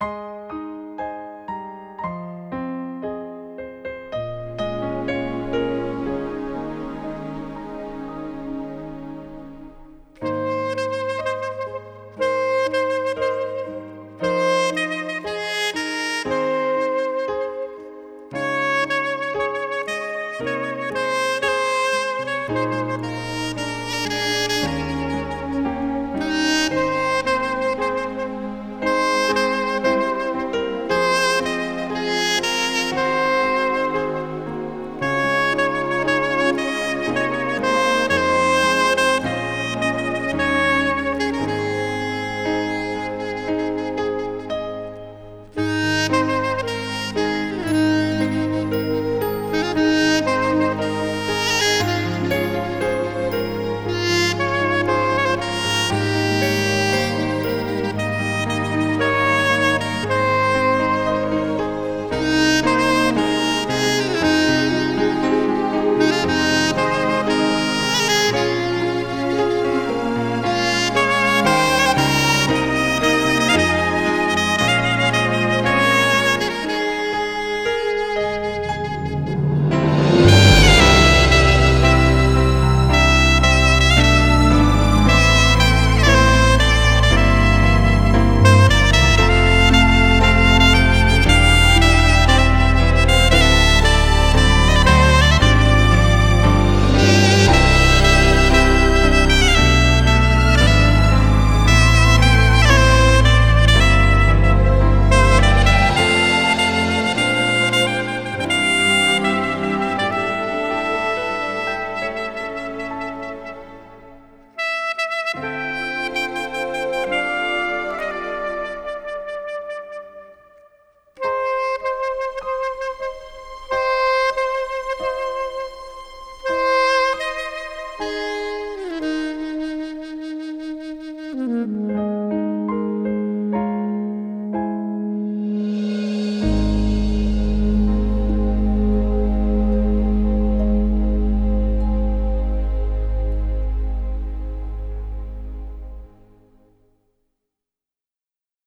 you Mm-hmm.